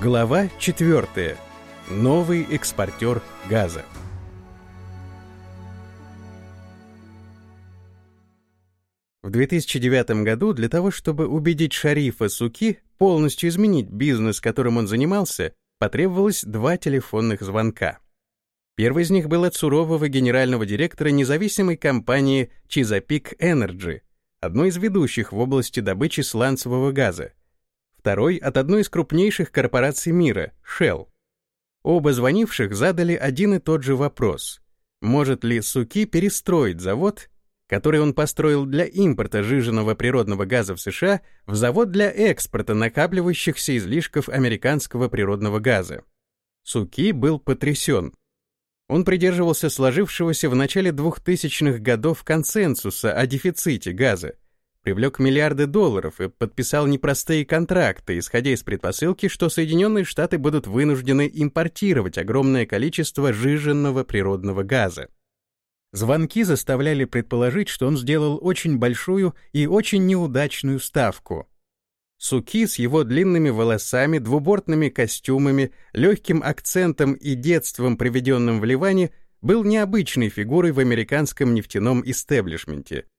Глава 4. Новый экспортер газа. В 2009 году для того, чтобы убедить шарифа Суки полностью изменить бизнес, которым он занимался, потребовалось два телефонных звонка. Первый из них был от сурового генерального директора независимой компании Chesapeake Energy, одной из ведущих в области добычи сланцевого газа, второй — от одной из крупнейших корпораций мира — Shell. Оба звонивших задали один и тот же вопрос. Может ли Суки перестроить завод, который он построил для импорта жиженного природного газа в США, в завод для экспорта накапливающихся излишков американского природного газа? Суки был потрясен. Он придерживался сложившегося в начале 2000-х годов консенсуса о дефиците газа, привлек миллиарды долларов и подписал непростые контракты, исходя из предпосылки, что Соединенные Штаты будут вынуждены импортировать огромное количество жиженного природного газа. Звонки заставляли предположить, что он сделал очень большую и очень неудачную ставку. Суки с его длинными волосами, двубортными костюмами, легким акцентом и детством, приведенным в Ливане, был необычной фигурой в американском нефтяном истеблишменте —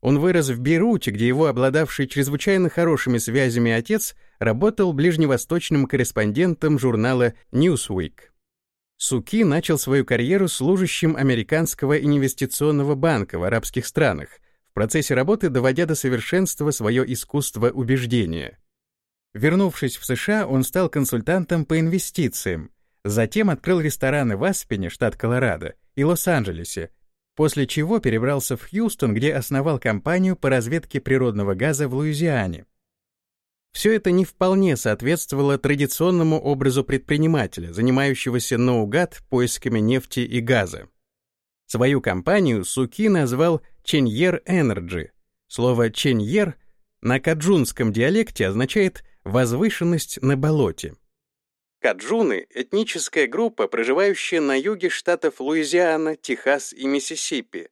он вырос в Бейруте, где его обладавший чрезвычайно хорошими связями отец работал ближневосточным корреспондентом журнала Newsweek. Суки начал свою карьеру служащим американского инвестиционного банка в арабских странах, в процессе работы доводя до совершенства свое искусство убеждения. Вернувшись в США, он стал консультантом по инвестициям, затем открыл рестораны в Аспене, штат Колорадо, и Лос-Анджелесе, после чего перебрался в Хьюстон, где основал компанию по разведке природного газа в Луизиане. Все это не вполне соответствовало традиционному образу предпринимателя, занимающегося наугад поисками нефти и газа. Свою компанию Суки назвал Ченьер Energy. Слово Ченьер на каджунском диалекте означает «возвышенность на болоте». Каджуны — этническая группа, проживающая на юге штатов Луизиана, Техас и Миссисипи.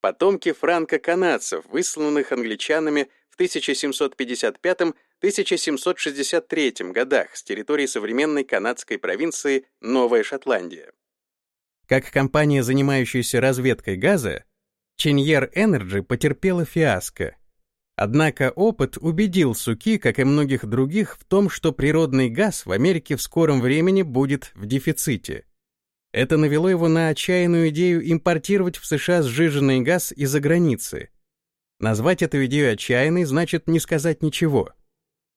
Потомки франко-канадцев, высланных англичанами в 1755-1763 годах с территории современной канадской провинции Новая Шотландия. Как компания, занимающаяся разведкой газа, Cheniere Energy потерпела фиаско — Однако опыт убедил Суки, как и многих других, в том, что природный газ в Америке в скором времени будет в дефиците. Это навело его на отчаянную идею импортировать в США сжиженный газ из-за границы. Назвать эту идею отчаянной значит не сказать ничего.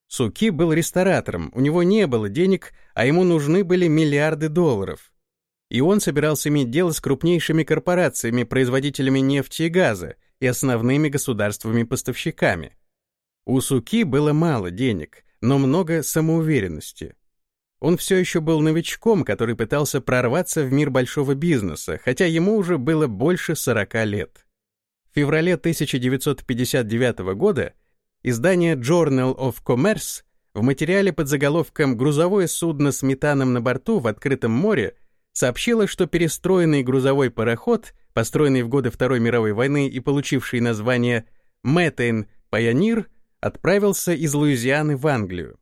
Суки был ресторатором, у него не было денег, а ему нужны были миллиарды долларов. И он собирался иметь дело с крупнейшими корпорациями, производителями нефти и газа, и основными государствами-поставщиками. У Суки было мало денег, но много самоуверенности. Он все еще был новичком, который пытался прорваться в мир большого бизнеса, хотя ему уже было больше 40 лет. В феврале 1959 года издание Journal of Commerce в материале под заголовком «Грузовое судно с метаном на борту в открытом море» сообщило, что перестроенный грузовой пароход построенный в годы Второй мировой войны и получивший название Мэттейн Пайонир, отправился из Луизианы в Англию.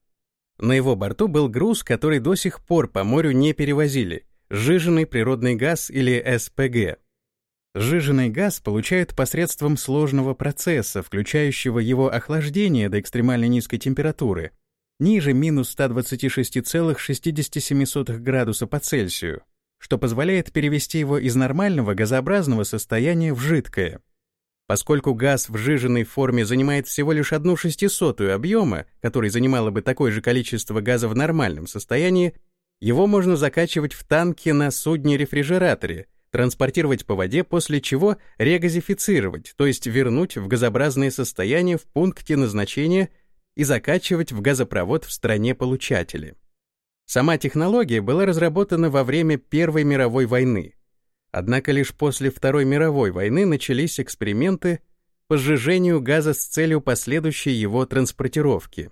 На его борту был груз, который до сих пор по морю не перевозили — сжиженный природный газ или СПГ. Сжиженный газ получают посредством сложного процесса, включающего его охлаждение до экстремально низкой температуры, ниже минус 126,67 градуса по Цельсию, что позволяет перевести его из нормального газообразного состояния в жидкое. Поскольку газ в жиженной форме занимает всего лишь одну шестисотую объема, который занимало бы такое же количество газа в нормальном состоянии, его можно закачивать в танки на судне-рефрижераторе, транспортировать по воде, после чего регазифицировать, то есть вернуть в газообразное состояние в пункте назначения и закачивать в газопровод в стране получателя. Сама технология была разработана во время Первой мировой войны. Однако лишь после Второй мировой войны начались эксперименты по сжижению газа с целью последующей его транспортировки.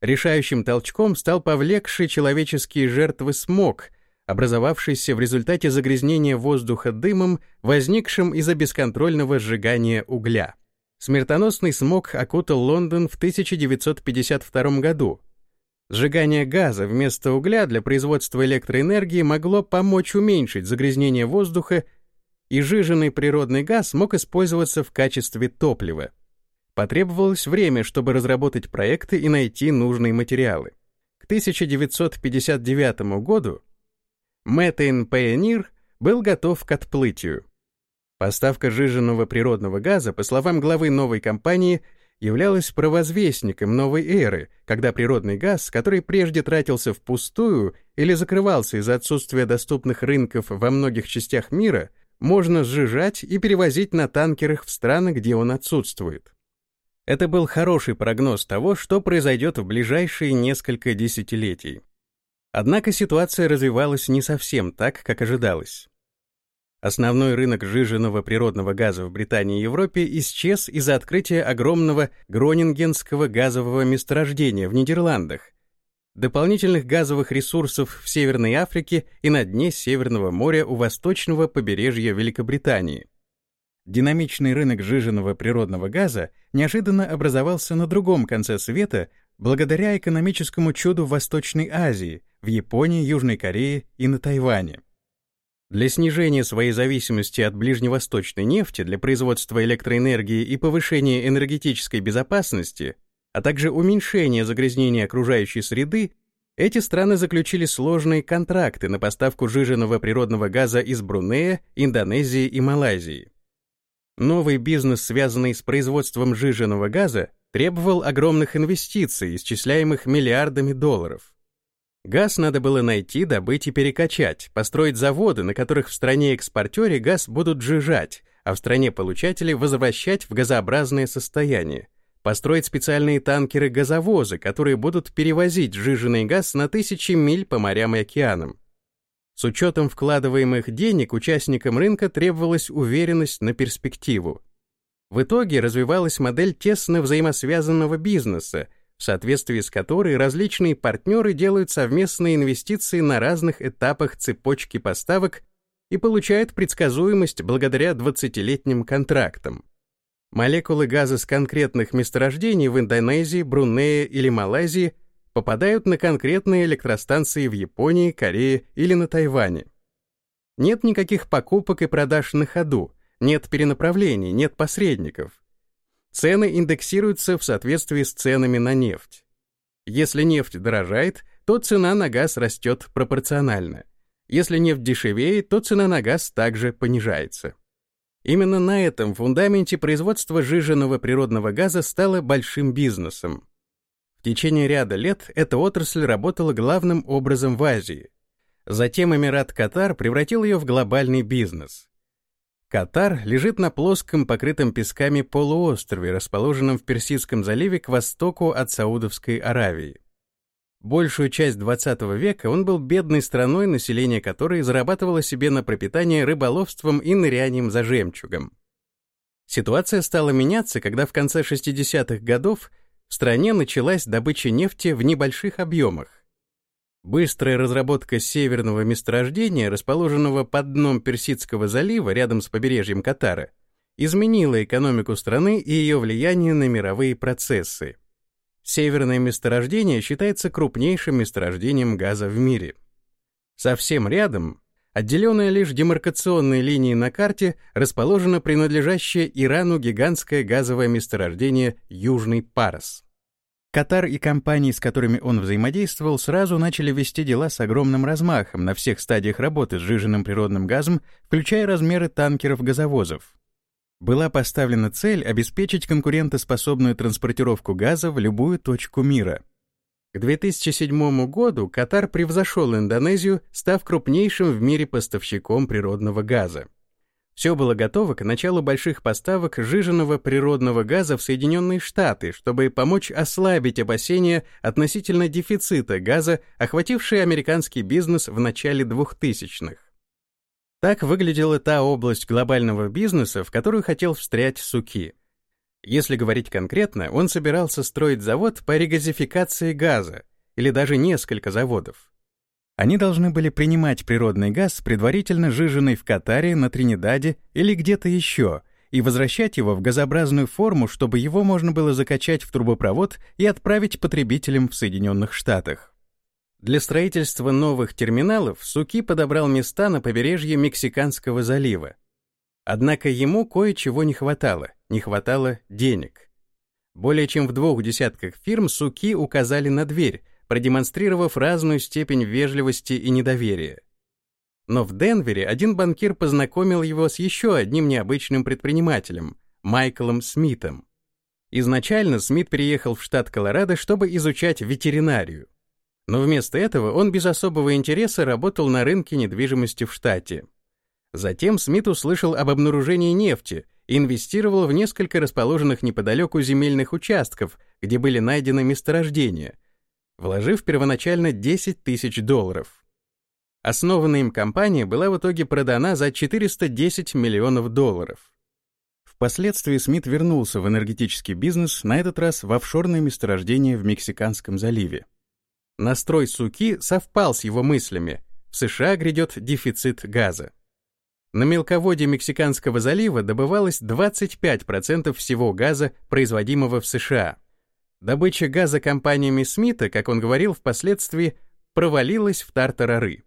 Решающим толчком стал повлекший человеческие жертвы смог, образовавшийся в результате загрязнения воздуха дымом, возникшим из-за бесконтрольного сжигания угля. Смертоносный смог окутал Лондон в 1952 году, Сжигание газа вместо угля для производства электроэнергии могло помочь уменьшить загрязнение воздуха, и жиженный природный газ мог использоваться в качестве топлива. Потребовалось время, чтобы разработать проекты и найти нужные материалы. К 1959 году Methane Pioneer был готов к отплытию. Поставка жиженного природного газа, по словам главы новой компании, являлась провозвестником новой эры, когда природный газ, который прежде тратился впустую или закрывался из-за отсутствия доступных рынков во многих частях мира, можно сжижать и перевозить на танкерах в страны, где он отсутствует. Это был хороший прогноз того, что произойдет в ближайшие несколько десятилетий. Однако ситуация развивалась не совсем так, как ожидалось. Основной рынок сжиженного природного газа в Британии и Европе исчез из-за открытия огромного Гронингенского газового месторождения в Нидерландах, дополнительных газовых ресурсов в Северной Африке и на дне Северного моря у восточного побережья Великобритании. Динамичный рынок сжиженного природного газа неожиданно образовался на другом конце света благодаря экономическому чуду в Восточной Азии, в Японии, Южной Корее и на Тайване. Для снижения своей зависимости от ближневосточной нефти для производства электроэнергии и повышения энергетической безопасности, а также уменьшения загрязнения окружающей среды, эти страны заключили сложные контракты на поставку жиженного природного газа из Брунея, Индонезии и Малайзии. Новый бизнес, связанный с производством жиженного газа, требовал огромных инвестиций, исчисляемых миллиардами долларов. Газ надо было найти, добыть и перекачать, построить заводы, на которых в стране-экспортере газ будут сжижать, а в стране-получателе возвращать в газообразное состояние, построить специальные танкеры-газовозы, которые будут перевозить сжиженный газ на тысячи миль по морям и океанам. С учетом вкладываемых денег участникам рынка требовалась уверенность на перспективу. В итоге развивалась модель тесно взаимосвязанного бизнеса, в соответствии с которой различные партнеры делают совместные инвестиции на разных этапах цепочки поставок и получают предсказуемость благодаря 20-летним контрактам. Молекулы газа с конкретных месторождений в Индонезии, Брунее или Малайзии попадают на конкретные электростанции в Японии, Корее или на Тайване. Нет никаких покупок и продаж на ходу, нет перенаправлений, нет посредников. Цены индексируются в соответствии с ценами на нефть. Если нефть дорожает, то цена на газ растет пропорционально. Если нефть дешевеет, то цена на газ также понижается. Именно на этом фундаменте производство жиженного природного газа стало большим бизнесом. В течение ряда лет эта отрасль работала главным образом в Азии. Затем Эмират Катар превратил ее в глобальный бизнес. Катар лежит на плоском, покрытом песками полуострове, расположенном в Персидском заливе к востоку от Саудовской Аравии. Большую часть XX века он был бедной страной, население которой зарабатывало себе на пропитание рыболовством и нырянием за жемчугом. Ситуация стала меняться, когда в конце 60-х годов в стране началась добыча нефти в небольших объемах. Быстрая разработка северного месторождения, расположенного под дном Персидского залива рядом с побережьем Катара, изменила экономику страны и ее влияние на мировые процессы. Северное месторождение считается крупнейшим месторождением газа в мире. Совсем рядом, отделенная лишь демаркационной линией на карте, расположено принадлежащее Ирану гигантское газовое месторождение Южный Парус. Катар и компании, с которыми он взаимодействовал, сразу начали вести дела с огромным размахом на всех стадиях работы с сжиженным природным газом, включая размеры танкеров-газовозов. Была поставлена цель обеспечить конкурентоспособную транспортировку газа в любую точку мира. К 2007 году Катар превзошел Индонезию, став крупнейшим в мире поставщиком природного газа. Все было готово к началу больших поставок жиженного природного газа в Соединенные Штаты, чтобы помочь ослабить опасения относительно дефицита газа, охвативший американский бизнес в начале 2000-х. Так выглядела та область глобального бизнеса, в которую хотел встрять Суки. Если говорить конкретно, он собирался строить завод по регазификации газа, или даже несколько заводов. Они должны были принимать природный газ, предварительно жиженный в Катаре, на Тринидаде или где-то еще, и возвращать его в газообразную форму, чтобы его можно было закачать в трубопровод и отправить потребителям в Соединенных Штатах. Для строительства новых терминалов Суки подобрал места на побережье Мексиканского залива. Однако ему кое-чего не хватало, не хватало денег. Более чем в двух десятках фирм Суки указали на дверь, продемонстрировав разную степень вежливости и недоверия. Но в Денвере один банкир познакомил его с еще одним необычным предпринимателем, Майклом Смитом. Изначально Смит переехал в штат Колорадо, чтобы изучать ветеринарию. Но вместо этого он без особого интереса работал на рынке недвижимости в штате. Затем Смит услышал об обнаружении нефти и инвестировал в несколько расположенных неподалеку земельных участков, где были найдены месторождения, вложив первоначально 10 тысяч долларов. Основанная им компания была в итоге продана за 410 миллионов долларов. Впоследствии Смит вернулся в энергетический бизнес, на этот раз в офшорное месторождение в Мексиканском заливе. Настрой Суки совпал с его мыслями. В США грядет дефицит газа. На мелководье Мексиканского залива добывалось 25% всего газа, производимого в США. Добыча газа компаниями Смита, как он говорил впоследствии, провалилась в тартарары.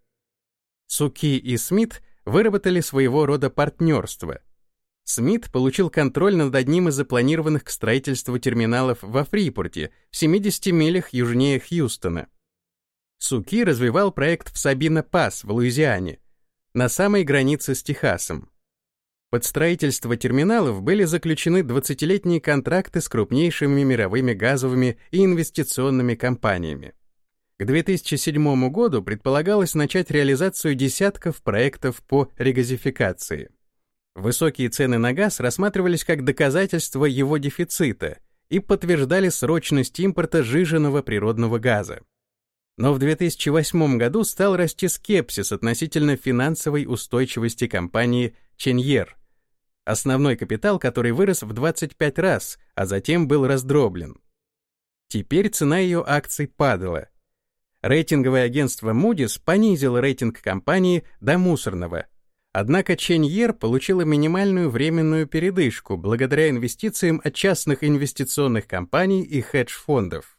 Суки и Смит выработали своего рода партнерство. Смит получил контроль над одним из запланированных к строительству терминалов во Фрипорте, в 70 милях южнее Хьюстона. Суки развивал проект в Сабино-Пас в Луизиане, на самой границе с Техасом. Под строительство терминалов были заключены 20-летние контракты с крупнейшими мировыми газовыми и инвестиционными компаниями. К 2007 году предполагалось начать реализацию десятков проектов по регазификации. Высокие цены на газ рассматривались как доказательство его дефицита и подтверждали срочность импорта жиженного природного газа. Но в 2008 году стал расти скепсис относительно финансовой устойчивости компании Ченьер, основной капитал который вырос в 25 раз, а затем был раздроблен. Теперь цена ее акций падала, Рейтинговое агентство Moody's понизило рейтинг компании до мусорного. Однако Ченьер получила минимальную временную передышку благодаря инвестициям от частных инвестиционных компаний и хедж-фондов.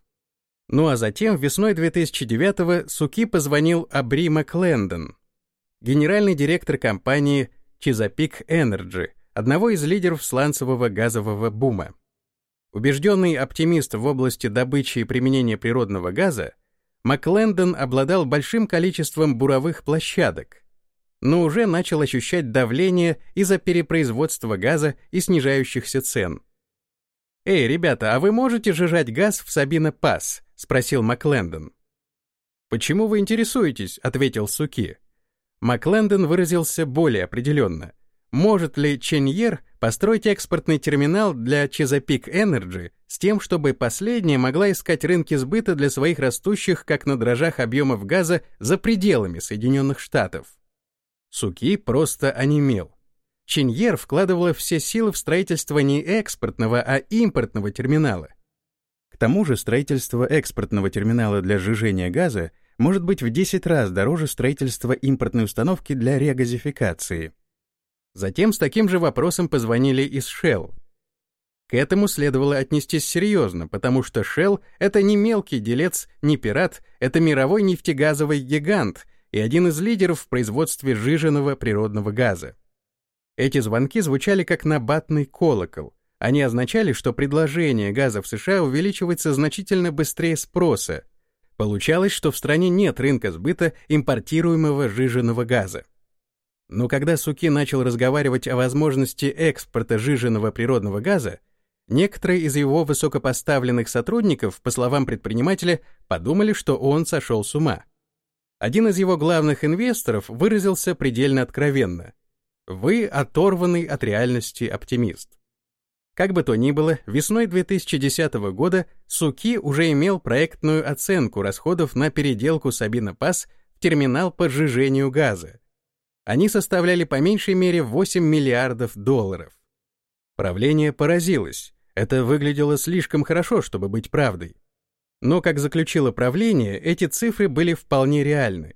Ну а затем весной 2009-го Суки позвонил Абри Маклендон, генеральный директор компании Chesapeake Energy, одного из лидеров сланцевого газового бума. Убежденный оптимист в области добычи и применения природного газа, Маклендон обладал большим количеством буровых площадок, но уже начал ощущать давление из-за перепроизводства газа и снижающихся цен. «Эй, ребята, а вы можете жижать газ в Сабино-Пас?» — спросил Маклендон. «Почему вы интересуетесь?» — ответил Суки. Маклендон выразился более определенно. Может ли Ченьер построить экспортный терминал для Chesapeake Energy с тем, чтобы последняя могла искать рынки сбыта для своих растущих, как на дрожжах, объемов газа за пределами Соединенных Штатов? Суки просто онемел. Ченьер вкладывала все силы в строительство не экспортного, а импортного терминала. К тому же строительство экспортного терминала для сжижения газа может быть в 10 раз дороже строительства импортной установки для регазификации. Затем с таким же вопросом позвонили из Shell. К этому следовало отнестись серьезно, потому что Shell — это не мелкий делец, не пират, это мировой нефтегазовый гигант и один из лидеров в производстве жиженного природного газа. Эти звонки звучали как набатный колокол. Они означали, что предложение газа в США увеличивается значительно быстрее спроса. Получалось, что в стране нет рынка сбыта импортируемого жиженного газа. Но когда Суки начал разговаривать о возможности экспорта жиженного природного газа, некоторые из его высокопоставленных сотрудников, по словам предпринимателя, подумали, что он сошел с ума. Один из его главных инвесторов выразился предельно откровенно. «Вы оторванный от реальности оптимист». Как бы то ни было, весной 2010 года Суки уже имел проектную оценку расходов на переделку Сабина Пас в терминал по сжижению газа, они составляли по меньшей мере 8 миллиардов долларов. Правление поразилось. Это выглядело слишком хорошо, чтобы быть правдой. Но, как заключило правление, эти цифры были вполне реальны.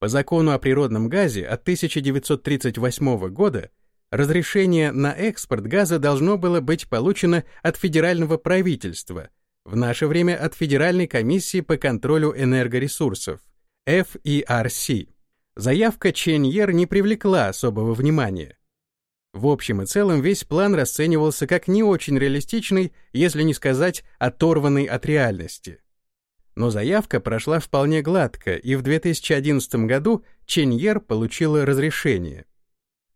По закону о природном газе от 1938 года разрешение на экспорт газа должно было быть получено от федерального правительства, в наше время от Федеральной комиссии по контролю энергоресурсов, FERC. Заявка Ченьер не привлекла особого внимания. В общем и целом весь план расценивался как не очень реалистичный, если не сказать оторванный от реальности. Но заявка прошла вполне гладко, и в 2011 году Ченьер получила разрешение.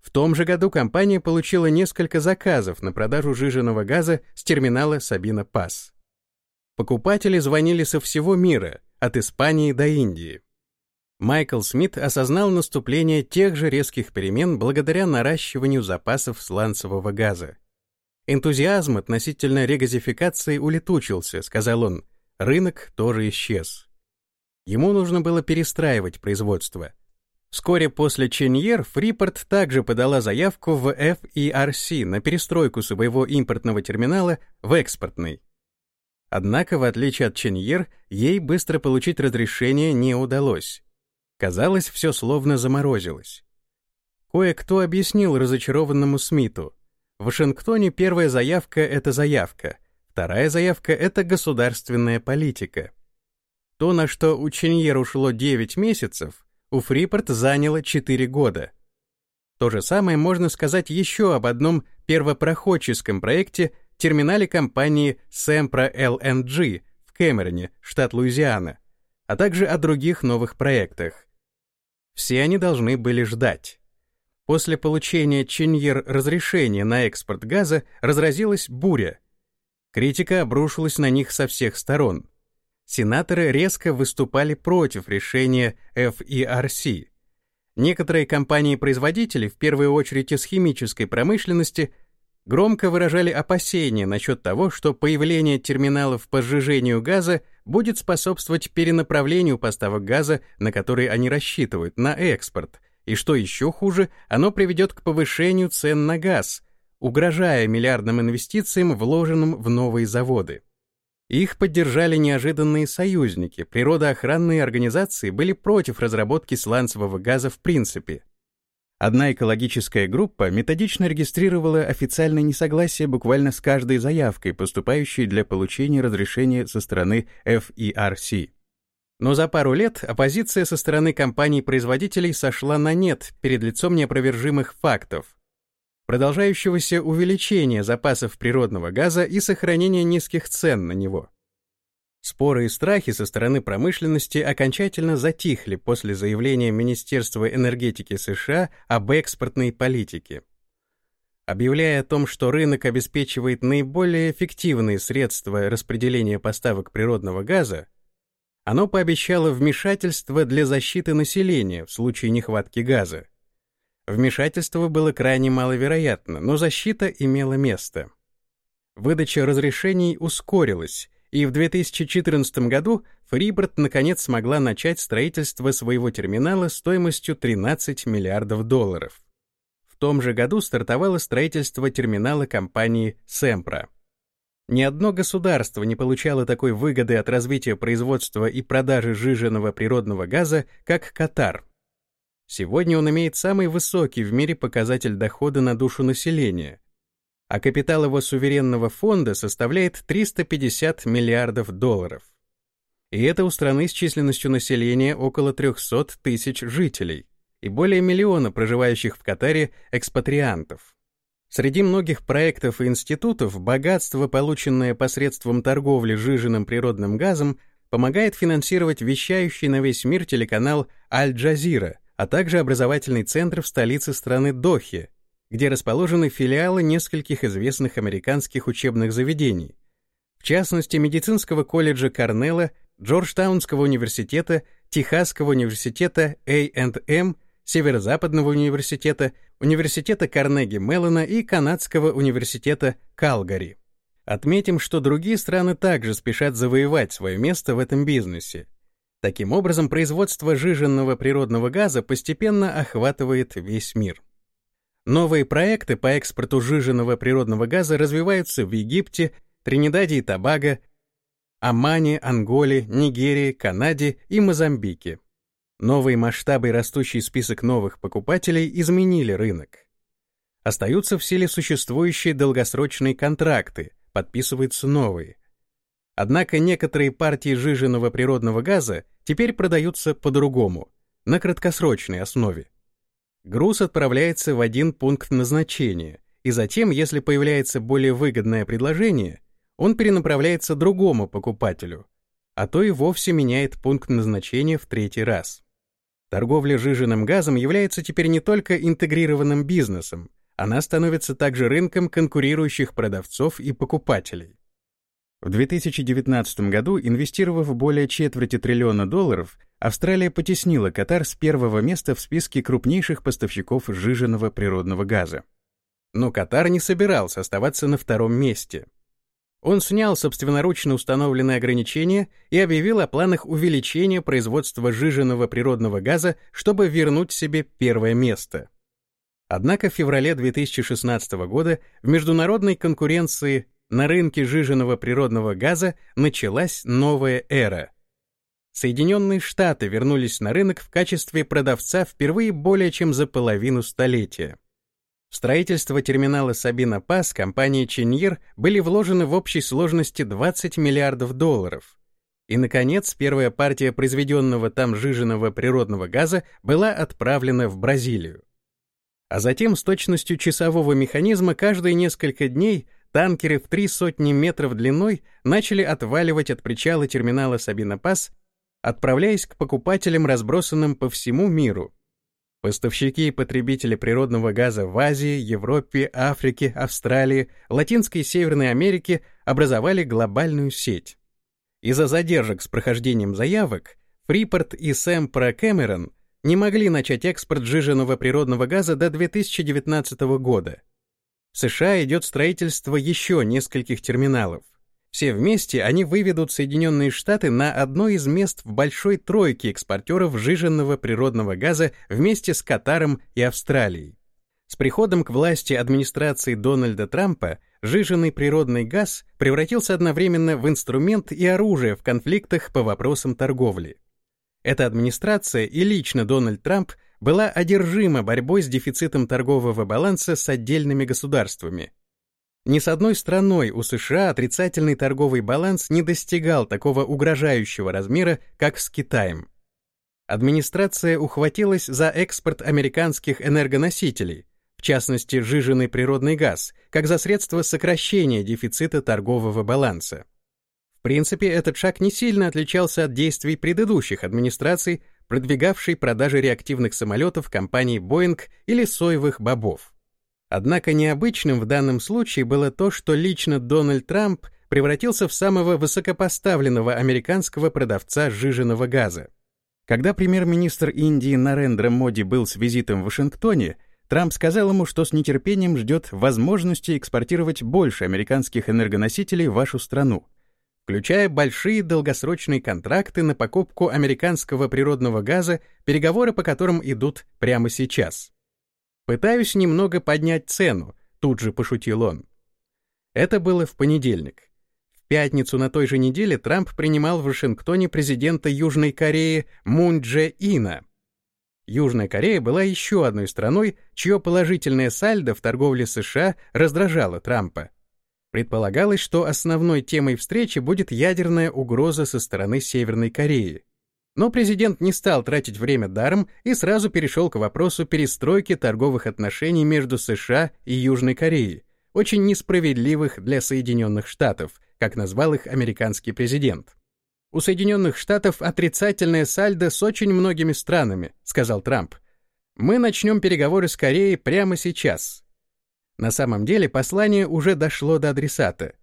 В том же году компания получила несколько заказов на продажу жиженного газа с терминала Сабина Пас. Покупатели звонили со всего мира, от Испании до Индии. Майкл Смит осознал наступление тех же резких перемен благодаря наращиванию запасов сланцевого газа. Энтузиазм относительно регазификации улетучился, сказал он, рынок тоже исчез. Ему нужно было перестраивать производство. Вскоре после Ченьер Фрипорт также подала заявку в FERC на перестройку своего импортного терминала в экспортный. Однако, в отличие от Ченьер, ей быстро получить разрешение не удалось. Казалось, все словно заморозилось. Кое-кто объяснил разочарованному Смиту. В Вашингтоне первая заявка — это заявка, вторая заявка — это государственная политика. То, на что у Ченьер ушло 9 месяцев, у Фрипорт заняло 4 года. То же самое можно сказать еще об одном первопроходческом проекте терминале компании Sempra LNG в Кэмероне, штат Луизиана, а также о других новых проектах. Все они должны были ждать. После получения Чиньер разрешения на экспорт газа разразилась буря. Критика обрушилась на них со всех сторон. Сенаторы резко выступали против решения FERC. Некоторые компании-производители, в первую очередь из химической промышленности, громко выражали опасения насчет того, что появление терминалов по сжижению газа будет способствовать перенаправлению поставок газа, на которые они рассчитывают, на экспорт, и что еще хуже, оно приведет к повышению цен на газ, угрожая миллиардным инвестициям, вложенным в новые заводы. Их поддержали неожиданные союзники, природоохранные организации были против разработки сланцевого газа в принципе, Одна экологическая группа методично регистрировала официальное несогласие буквально с каждой заявкой, поступающей для получения разрешения со стороны FERC. Но за пару лет оппозиция со стороны компаний-производителей сошла на нет перед лицом неопровержимых фактов, продолжающегося увеличения запасов природного газа и сохранения низких цен на него. Споры и страхи со стороны промышленности окончательно затихли после заявления Министерства энергетики США об экспортной политике. Объявляя о том, что рынок обеспечивает наиболее эффективные средства распределения поставок природного газа, оно пообещало вмешательство для защиты населения в случае нехватки газа. Вмешательство было крайне маловероятно, но защита имела место. Выдача разрешений ускорилась, и в 2014 году Фриборд наконец смогла начать строительство своего терминала стоимостью 13 миллиардов долларов. В том же году стартовало строительство терминала компании Sempra. Ни одно государство не получало такой выгоды от развития производства и продажи жиженного природного газа, как Катар. Сегодня он имеет самый высокий в мире показатель дохода на душу населения а капитал его суверенного фонда составляет 350 миллиардов долларов. И это у страны с численностью населения около 300 тысяч жителей и более миллиона проживающих в Катаре экспатриантов. Среди многих проектов и институтов богатство, полученное посредством торговли жиженным природным газом, помогает финансировать вещающий на весь мир телеканал Аль-Джазира, а также образовательный центр в столице страны Дохе, где расположены филиалы нескольких известных американских учебных заведений, в частности, медицинского колледжа Корнелла, Джорджтаунского университета, Техасского университета A&M, Северо-Западного университета, Университета Карнеги Меллона и Канадского университета Калгари. Отметим, что другие страны также спешат завоевать свое место в этом бизнесе. Таким образом, производство жиженного природного газа постепенно охватывает весь мир. Новые проекты по экспорту жиженного природного газа развиваются в Египте, Тринидаде и Тобаго, Омане, Анголе, Нигерии, Канаде и Мозамбике. Новые масштабы и растущий список новых покупателей изменили рынок. Остаются в силе существующие долгосрочные контракты, подписываются новые. Однако некоторые партии жиженного природного газа теперь продаются по-другому, на краткосрочной основе. Груз отправляется в один пункт назначения, и затем, если появляется более выгодное предложение, он перенаправляется другому покупателю, а то и вовсе меняет пункт назначения в третий раз. Торговля жиженным газом является теперь не только интегрированным бизнесом, она становится также рынком конкурирующих продавцов и покупателей. В 2019 году, инвестировав более четверти триллиона долларов, Австралия потеснила Катар с первого места в списке крупнейших поставщиков жиженного природного газа. Но Катар не собирался оставаться на втором месте. Он снял собственноручно установленные ограничения и объявил о планах увеличения производства жиженного природного газа, чтобы вернуть себе первое место. Однако в феврале 2016 года в международной конкуренции на рынке жиженного природного газа началась новая эра. Соединенные Штаты вернулись на рынок в качестве продавца впервые более чем за половину столетия. В строительство терминала Сабина Пас компании Чиньер были вложены в общей сложности 20 миллиардов долларов. И, наконец, первая партия произведенного там жиженного природного газа была отправлена в Бразилию. А затем с точностью часового механизма каждые несколько дней танкеры в три сотни метров длиной начали отваливать от причала терминала Сабина Пас, отправляясь к покупателям, разбросанным по всему миру. Поставщики и потребители природного газа в Азии, Европе, Африке, Австралии, Латинской и Северной Америке образовали глобальную сеть. Из-за задержек с прохождением заявок Фрипорт и Сэмпра Кэмерон не могли начать экспорт жиженного природного газа до 2019 года. В США идет строительство еще нескольких терминалов. Все вместе они выведут Соединенные Штаты на одно из мест в большой тройке экспортеров жиженного природного газа вместе с Катаром и Австралией. С приходом к власти администрации Дональда Трампа жиженный природный газ превратился одновременно в инструмент и оружие в конфликтах по вопросам торговли. Эта администрация и лично Дональд Трамп была одержима борьбой с дефицитом торгового баланса с отдельными государствами, ни с одной страной у США отрицательный торговый баланс не достигал такого угрожающего размера, как с Китаем. Администрация ухватилась за экспорт американских энергоносителей, в частности, жиженый природный газ, как за средство сокращения дефицита торгового баланса. В принципе, этот шаг не сильно отличался от действий предыдущих администраций, продвигавшей продажи реактивных самолетов компании Boeing или соевых бобов. Однако необычным в данном случае было то, что лично Дональд Трамп превратился в самого высокопоставленного американского продавца жиженного газа. Когда премьер-министр Индии Нарендра Моди был с визитом в Вашингтоне, Трамп сказал ему, что с нетерпением ждет возможности экспортировать больше американских энергоносителей в вашу страну, включая большие долгосрочные контракты на покупку американского природного газа, переговоры по которым идут прямо сейчас. Пытаюсь немного поднять цену, тут же пошутил он. Это было в понедельник. В пятницу на той же неделе Трамп принимал в Вашингтоне президента Южной Кореи Мун Дже Ина. Южная Корея была еще одной страной, чье положительное сальдо в торговле США раздражало Трампа. Предполагалось, что основной темой встречи будет ядерная угроза со стороны Северной Кореи. Но президент не стал тратить время даром и сразу перешел к вопросу перестройки торговых отношений между США и Южной Кореей, очень несправедливых для Соединенных Штатов, как назвал их американский президент. «У Соединенных Штатов отрицательное сальдо с очень многими странами», сказал Трамп. «Мы начнем переговоры с Кореей прямо сейчас». На самом деле послание уже дошло до адресата.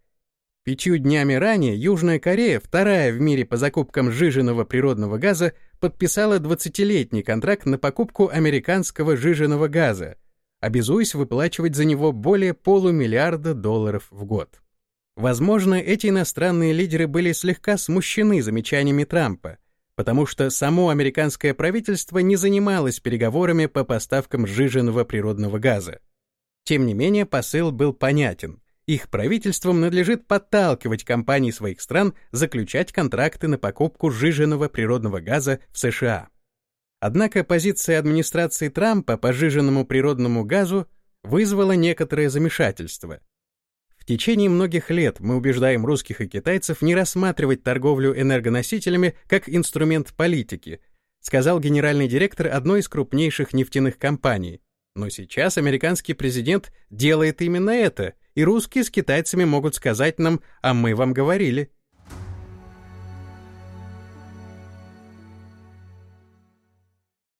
Пятью днями ранее Южная Корея, вторая в мире по закупкам жиженного природного газа, подписала 20-летний контракт на покупку американского жиженного газа, обязуясь выплачивать за него более полумиллиарда долларов в год. Возможно, эти иностранные лидеры были слегка смущены замечаниями Трампа, потому что само американское правительство не занималось переговорами по поставкам жиженного природного газа. Тем не менее, посыл был понятен — их правительствам надлежит подталкивать компании своих стран заключать контракты на покупку сжиженного природного газа в США. Однако позиция администрации Трампа по сжиженному природному газу вызвало некоторое замешательство. В течение многих лет мы убеждаем русских и китайцев не рассматривать торговлю энергоносителями как инструмент политики, сказал генеральный директор одной из крупнейших нефтяных компаний. Но сейчас американский президент делает именно это, и русские с китайцами могут сказать нам «а мы вам говорили».